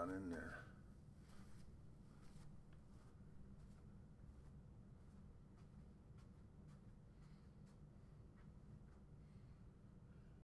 down in there.